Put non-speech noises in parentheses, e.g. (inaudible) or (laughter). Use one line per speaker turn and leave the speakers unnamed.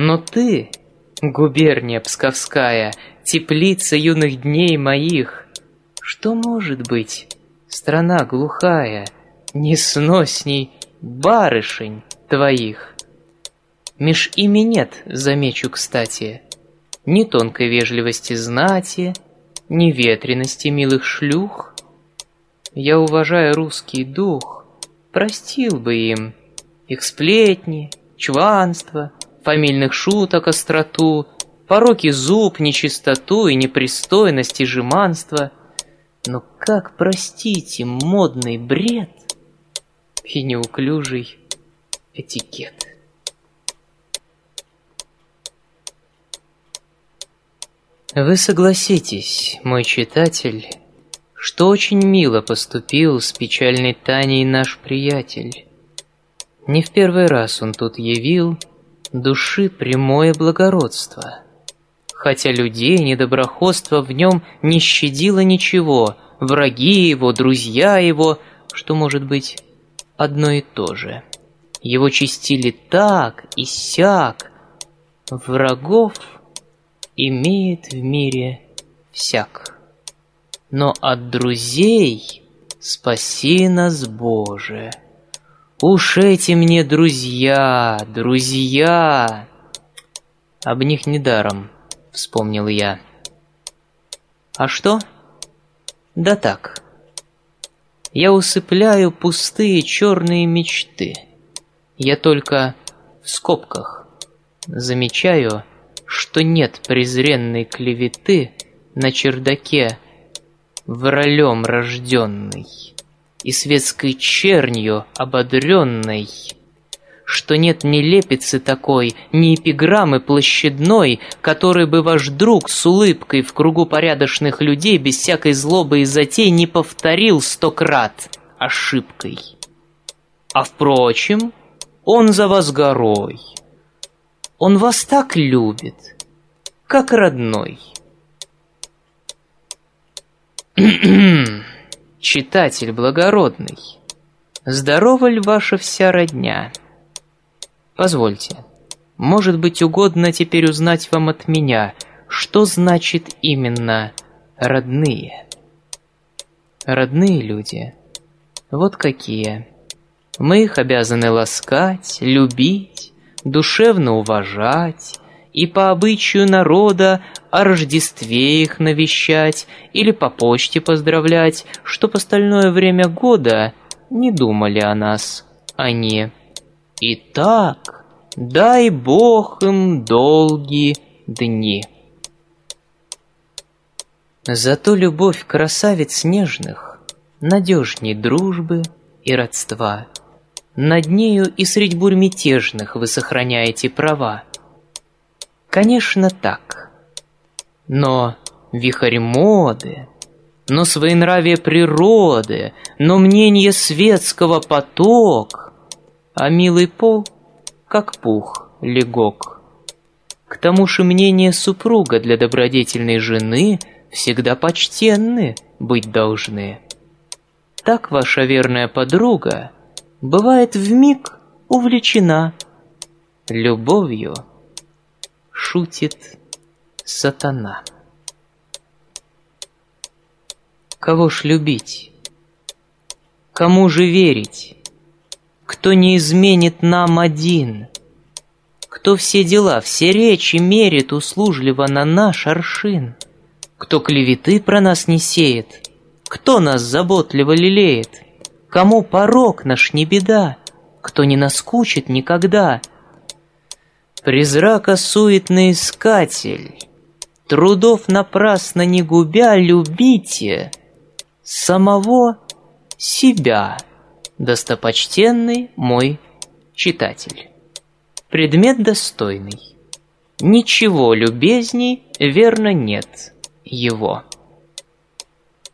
Но ты, губерния Псковская, теплица юных дней моих, что может быть, страна глухая, не сносней барышень твоих? Меж ими нет, замечу кстати, ни тонкой вежливости знати, ни ветрености милых шлюх. Я уважаю русский дух, простил бы им их сплетни, чванство, фамильных шуток остроту, пороки зуб, нечистоту и непристойность и жеманство. Но как простить им модный бред и неуклюжий этикет? Вы согласитесь, мой читатель, что очень мило поступил с печальной Таней наш приятель. Не в первый раз он тут явил души прямое благородство. Хотя людей недоброходство в нем не щадило ничего, враги его, друзья его, что может быть одно и то же. Его чистили так и сяк, врагов имеет в мире всяк. Но от друзей спаси нас, Боже. Уж эти мне друзья, друзья. Об них недаром, вспомнил я. А что? Да так. Я усыпляю пустые черные мечты. Я только в скобках замечаю, что нет презренной клеветы на чердаке воролем рожденный и светской чернью ободренной, что нет ни лепицы такой, ни эпиграммы площадной, который бы ваш друг с улыбкой в кругу порядочных людей без всякой злобы и затей не повторил сто крат ошибкой. А впрочем, он за вас горой. Он вас так любит, как родной. (clears throat) читатель благородный, здорова ли ваша вся родня? Позвольте, может быть угодно теперь узнать вам от меня, что значит именно родные? Родные люди, вот какие. Мы их обязаны ласкать, любить, душевно уважать, и по обычаю народа о Рождестве их навещать или по почте поздравлять, чтоб остальное время года не думали о нас они. Итак, дай Бог им долгие дни. Зато любовь красавиц нежных надежней дружбы и родства. Над нею и средь бурь мятежных вы сохраняете права. Конечно, так. Но вихрь моды, но своенравие природы, но мнение светского поток, а милый пол, как пух, легок. К тому же мнение супруга для добродетельной жены всегда почтенны быть должны. Так ваша верная подруга бывает в миг увлечена любовью шутит сатана. Кого ж любить? Кому же верить? Кто не изменит нам один? Кто все дела, все речи мерит услужливо на наш аршин? Кто клеветы про нас не сеет? Кто нас заботливо лелеет? Кому порог наш не беда? Кто не наскучит никогда — Призрака суетный искатель, Трудов напрасно не губя, Любите самого себя, Достопочтенный мой читатель. Предмет достойный. Ничего любезней, верно, нет его.